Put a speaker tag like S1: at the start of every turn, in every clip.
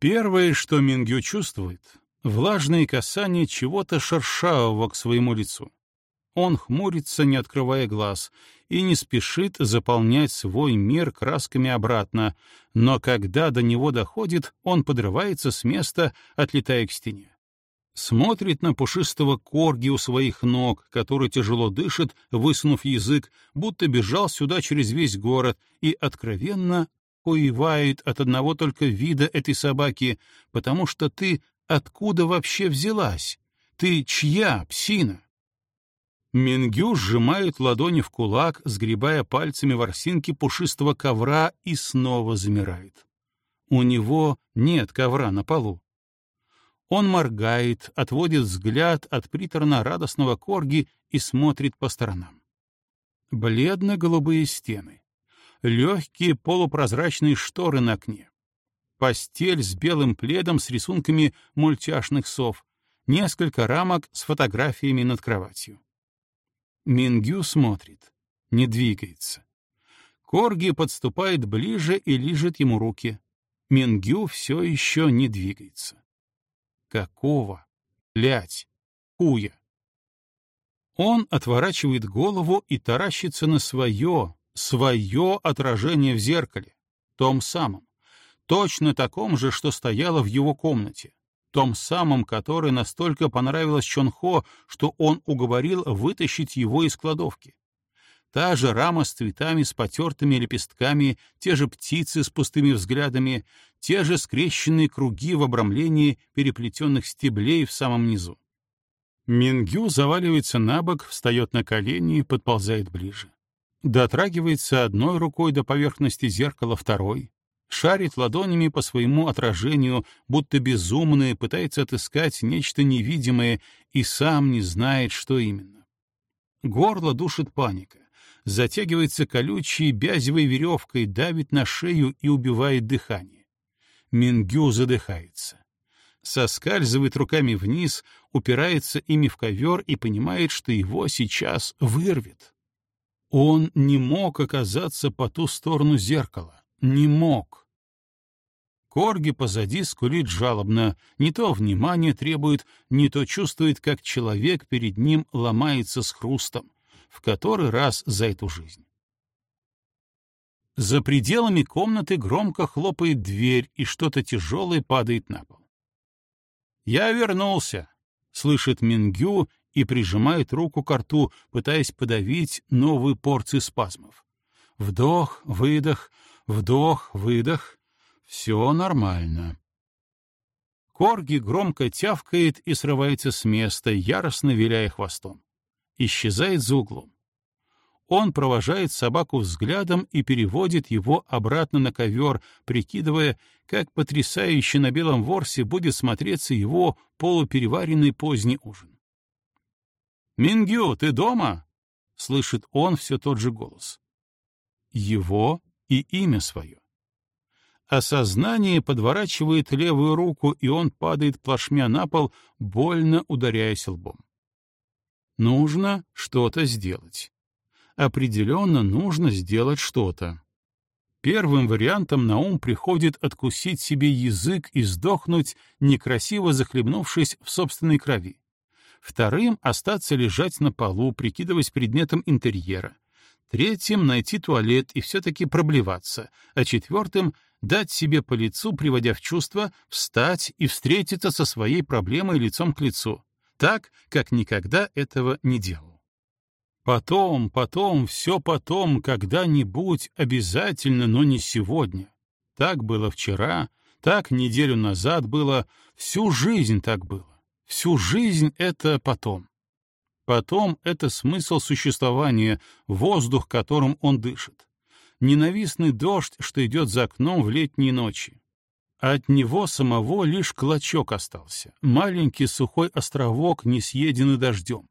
S1: Первое, что Мингю чувствует — влажные касания чего-то шершавого к своему лицу. Он хмурится, не открывая глаз, и не спешит заполнять свой мир красками обратно, но когда до него доходит, он подрывается с места, отлетая к стене. Смотрит на пушистого корги у своих ног, который тяжело дышит, высунув язык, будто бежал сюда через весь город, и откровенно уевает от одного только вида этой собаки, потому что ты откуда вообще взялась? Ты чья, псина? Мингю сжимает ладони в кулак, сгребая пальцами ворсинки пушистого ковра и снова замирает. У него нет ковра на полу. Он моргает, отводит взгляд от приторно-радостного корги и смотрит по сторонам. Бледно-голубые стены легкие полупрозрачные шторы на окне, постель с белым пледом с рисунками мультяшных сов, несколько рамок с фотографиями над кроватью. Мингю смотрит, не двигается. Корги подступает ближе и лижет ему руки. Мингю все еще не двигается. Какого? Блять! Хуя! Он отворачивает голову и таращится на свое, свое отражение в зеркале, том самом, точно таком же, что стояло в его комнате, том самом, которое настолько понравилось Чонхо, что он уговорил вытащить его из кладовки. Та же рама с цветами с потертыми лепестками, те же птицы с пустыми взглядами, те же скрещенные круги в обрамлении переплетенных стеблей в самом низу. Мингю заваливается на бок, встает на колени и подползает ближе дотрагивается одной рукой до поверхности зеркала второй, шарит ладонями по своему отражению, будто безумный, пытается отыскать нечто невидимое и сам не знает, что именно. Горло душит паника, затягивается колючей бязевой веревкой, давит на шею и убивает дыхание. Мингю задыхается. Соскальзывает руками вниз, упирается ими в ковер и понимает, что его сейчас вырвет. Он не мог оказаться по ту сторону зеркала. Не мог. Корги позади скулит жалобно, не то внимание требует, не то чувствует, как человек перед ним ломается с хрустом, в который раз за эту жизнь. За пределами комнаты громко хлопает дверь, и что-то тяжелое падает на пол. «Я вернулся», — слышит Мингю и прижимает руку к рту, пытаясь подавить новую порцию спазмов. Вдох, выдох, вдох, выдох. Все нормально. Корги громко тявкает и срывается с места, яростно виляя хвостом. Исчезает за углом. Он провожает собаку взглядом и переводит его обратно на ковер, прикидывая, как потрясающе на белом ворсе будет смотреться его полупереваренный поздний ужин. «Мингю, ты дома?» — слышит он все тот же голос. Его и имя свое. Осознание подворачивает левую руку, и он падает плашмя на пол, больно ударяясь лбом. Нужно что-то сделать. Определенно нужно сделать что-то. Первым вариантом на ум приходит откусить себе язык и сдохнуть, некрасиво захлебнувшись в собственной крови вторым — остаться лежать на полу, прикидываясь предметом интерьера, третьим — найти туалет и все-таки проблеваться, а четвертым — дать себе по лицу, приводя в чувство, встать и встретиться со своей проблемой лицом к лицу, так, как никогда этого не делал. Потом, потом, все потом, когда-нибудь, обязательно, но не сегодня. Так было вчера, так неделю назад было, всю жизнь так было. Всю жизнь — это потом. Потом — это смысл существования, воздух, которым он дышит. Ненавистный дождь, что идет за окном в летние ночи. от него самого лишь клочок остался, маленький сухой островок, не съеденный дождем.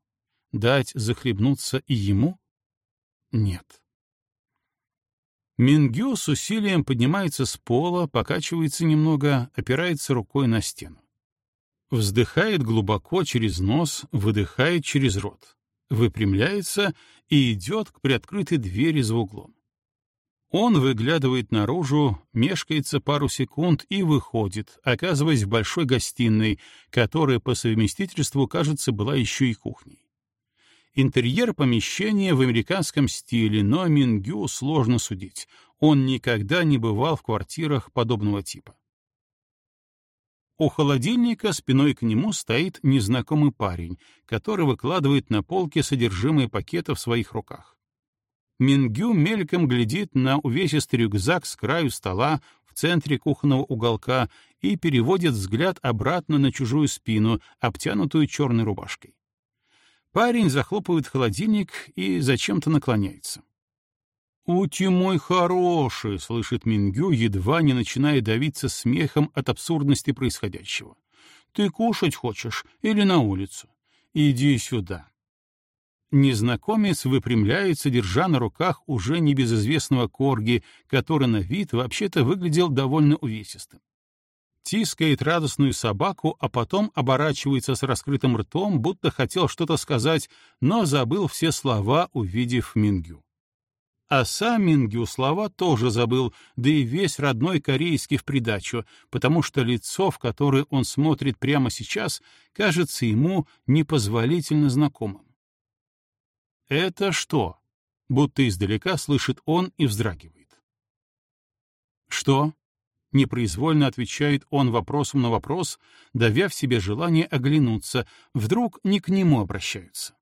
S1: Дать захлебнуться и ему? Нет. Мингю с усилием поднимается с пола, покачивается немного, опирается рукой на стену. Вздыхает глубоко через нос, выдыхает через рот. Выпрямляется и идет к приоткрытой двери за углом. Он выглядывает наружу, мешкается пару секунд и выходит, оказываясь в большой гостиной, которая по совместительству, кажется, была еще и кухней. Интерьер помещения в американском стиле, но Мингю сложно судить. Он никогда не бывал в квартирах подобного типа. У холодильника спиной к нему стоит незнакомый парень, который выкладывает на полке содержимое пакета в своих руках. Мингю мельком глядит на увесистый рюкзак с краю стола в центре кухонного уголка и переводит взгляд обратно на чужую спину, обтянутую черной рубашкой. Парень захлопывает холодильник и зачем-то наклоняется. «Ути мой хороший!» — слышит Мингю, едва не начиная давиться смехом от абсурдности происходящего. «Ты кушать хочешь или на улицу? Иди сюда!» Незнакомец выпрямляется, держа на руках уже небезызвестного корги, который на вид вообще-то выглядел довольно увесистым. Тискает радостную собаку, а потом оборачивается с раскрытым ртом, будто хотел что-то сказать, но забыл все слова, увидев Мингю. А сам Мингю слова тоже забыл, да и весь родной корейский в придачу, потому что лицо, в которое он смотрит прямо сейчас, кажется ему непозволительно знакомым. «Это что?» — будто издалека слышит он и вздрагивает. «Что?» — непроизвольно отвечает он вопросом на вопрос, давя в себе желание оглянуться, вдруг не к нему обращаются.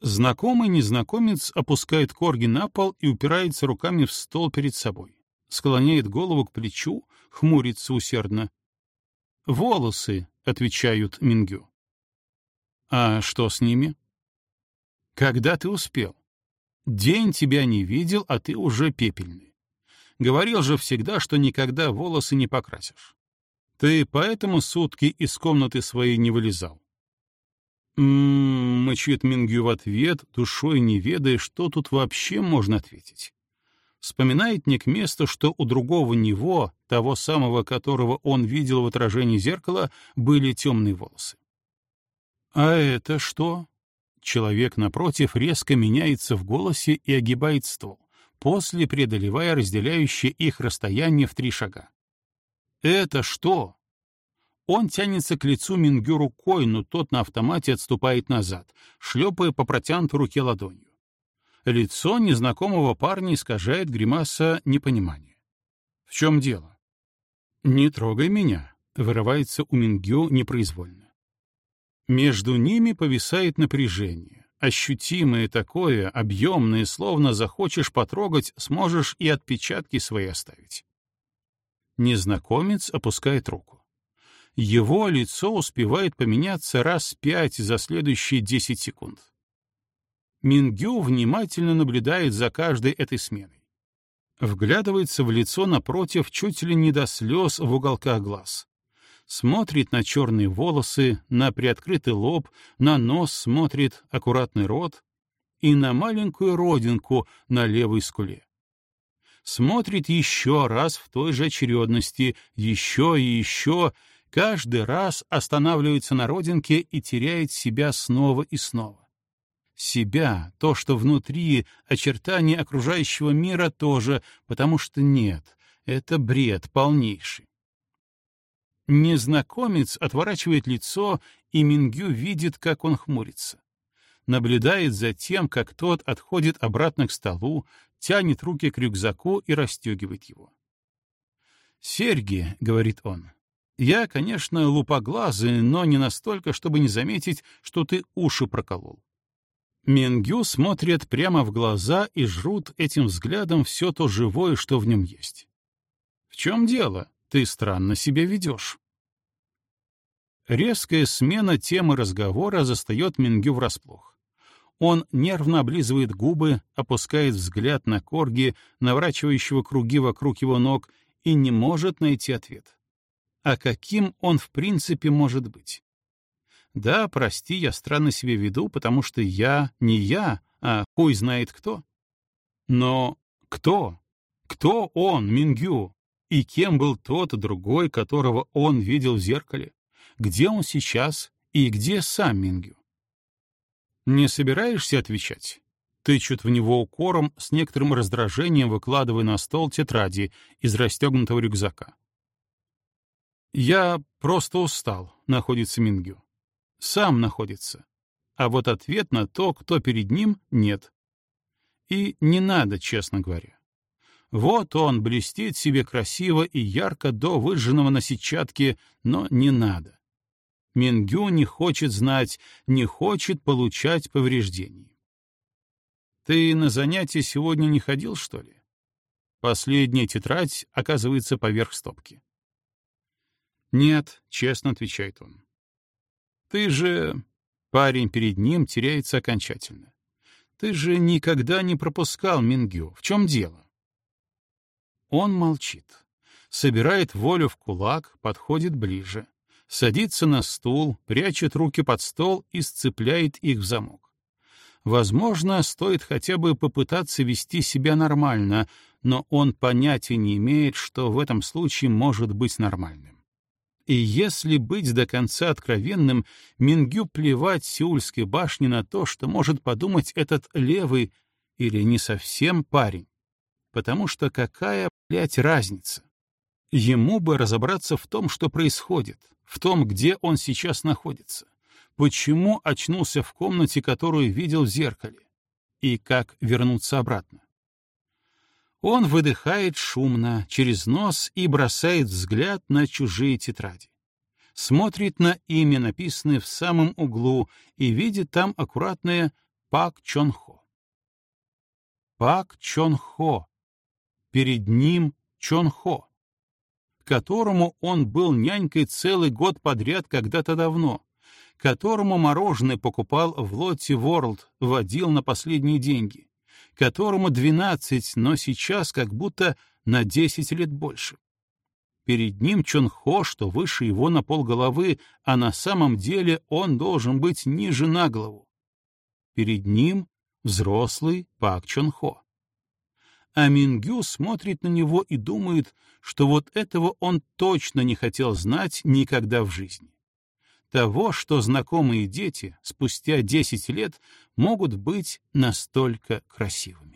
S1: Знакомый незнакомец опускает корги на пол и упирается руками в стол перед собой, склоняет голову к плечу, хмурится усердно. «Волосы», — отвечают Мингю. «А что с ними?» Когда ты успел? День тебя не видел, а ты уже пепельный. Говорил же всегда, что никогда волосы не покрасишь. Ты поэтому сутки из комнаты своей не вылезал? «М-м-м», мычит Мингю в ответ, душой не ведая, что тут вообще можно ответить. Вспоминает не к месту, что у другого него, того самого, которого он видел в отражении зеркала, были темные волосы. «А это что?» Человек, напротив, резко меняется в голосе и огибает стол, после преодолевая разделяющее их расстояние в три шага. «Это что?» Он тянется к лицу Мингю рукой, но тот на автомате отступает назад, шлепая по протянутой руке ладонью. Лицо незнакомого парня искажает гримаса непонимания. «В чем дело?» «Не трогай меня», — вырывается у Мингю непроизвольно. Между ними повисает напряжение, ощутимое такое, объемное, словно захочешь потрогать, сможешь и отпечатки свои оставить. Незнакомец опускает руку. Его лицо успевает поменяться раз пять за следующие десять секунд. Мингю внимательно наблюдает за каждой этой сменой. Вглядывается в лицо напротив чуть ли не до слез в уголках глаз смотрит на черные волосы, на приоткрытый лоб, на нос смотрит, аккуратный рот и на маленькую родинку на левой скуле. Смотрит еще раз в той же очередности, еще и еще, каждый раз останавливается на родинке и теряет себя снова и снова. Себя, то, что внутри, очертания окружающего мира тоже, потому что нет, это бред полнейший. Незнакомец отворачивает лицо, и Мингю видит, как он хмурится. Наблюдает за тем, как тот отходит обратно к столу, тянет руки к рюкзаку и расстегивает его. «Серьги», — говорит он, — «я, конечно, лупоглазый, но не настолько, чтобы не заметить, что ты уши проколол». Мингю смотрят прямо в глаза и жрут этим взглядом все то живое, что в нем есть. «В чем дело?» Ты странно себя ведешь. Резкая смена темы разговора застает Мингю врасплох. Он нервно облизывает губы, опускает взгляд на корги, наворачивающего круги вокруг его ног, и не может найти ответ. А каким он в принципе может быть? Да, прости, я странно себя веду, потому что я не я, а хуй знает кто. Но кто? Кто он, Мингю? И кем был тот другой, которого он видел в зеркале? Где он сейчас и где сам Мингю? Не собираешься отвечать? тычут в него укором, с некоторым раздражением выкладывая на стол тетради из расстегнутого рюкзака. «Я просто устал», — находится Мингю. «Сам находится. А вот ответ на то, кто перед ним, нет. И не надо, честно говоря. Вот он блестит себе красиво и ярко до выжженного на сетчатке, но не надо. Мингю не хочет знать, не хочет получать повреждений. Ты на занятия сегодня не ходил, что ли? Последняя тетрадь оказывается поверх стопки. Нет, честно отвечает он. Ты же... Парень перед ним теряется окончательно. Ты же никогда не пропускал Мингю. В чем дело? Он молчит. Собирает волю в кулак, подходит ближе. Садится на стул, прячет руки под стол и сцепляет их в замок. Возможно, стоит хотя бы попытаться вести себя нормально, но он понятия не имеет, что в этом случае может быть нормальным. И если быть до конца откровенным, Мингю плевать Сеульской башне на то, что может подумать этот левый или не совсем парень. Потому что какая, блядь, разница? Ему бы разобраться в том, что происходит, в том, где он сейчас находится. Почему очнулся в комнате, которую видел в зеркале? И как вернуться обратно? Он выдыхает шумно, через нос и бросает взгляд на чужие тетради. Смотрит на имя, написанное в самом углу, и видит там аккуратное «Пак Чон Хо». Пак Чон Хо. Перед ним Чон Хо, которому он был нянькой целый год подряд когда-то давно, которому мороженое покупал в Лотти Ворлд, водил на последние деньги, которому 12, но сейчас как будто на 10 лет больше. Перед ним Чон Хо, что выше его на полголовы, а на самом деле он должен быть ниже на голову. Перед ним взрослый Пак Чон Хо. А Мингю смотрит на него и думает, что вот этого он точно не хотел знать никогда в жизни того, что знакомые дети спустя 10 лет могут быть настолько красивыми.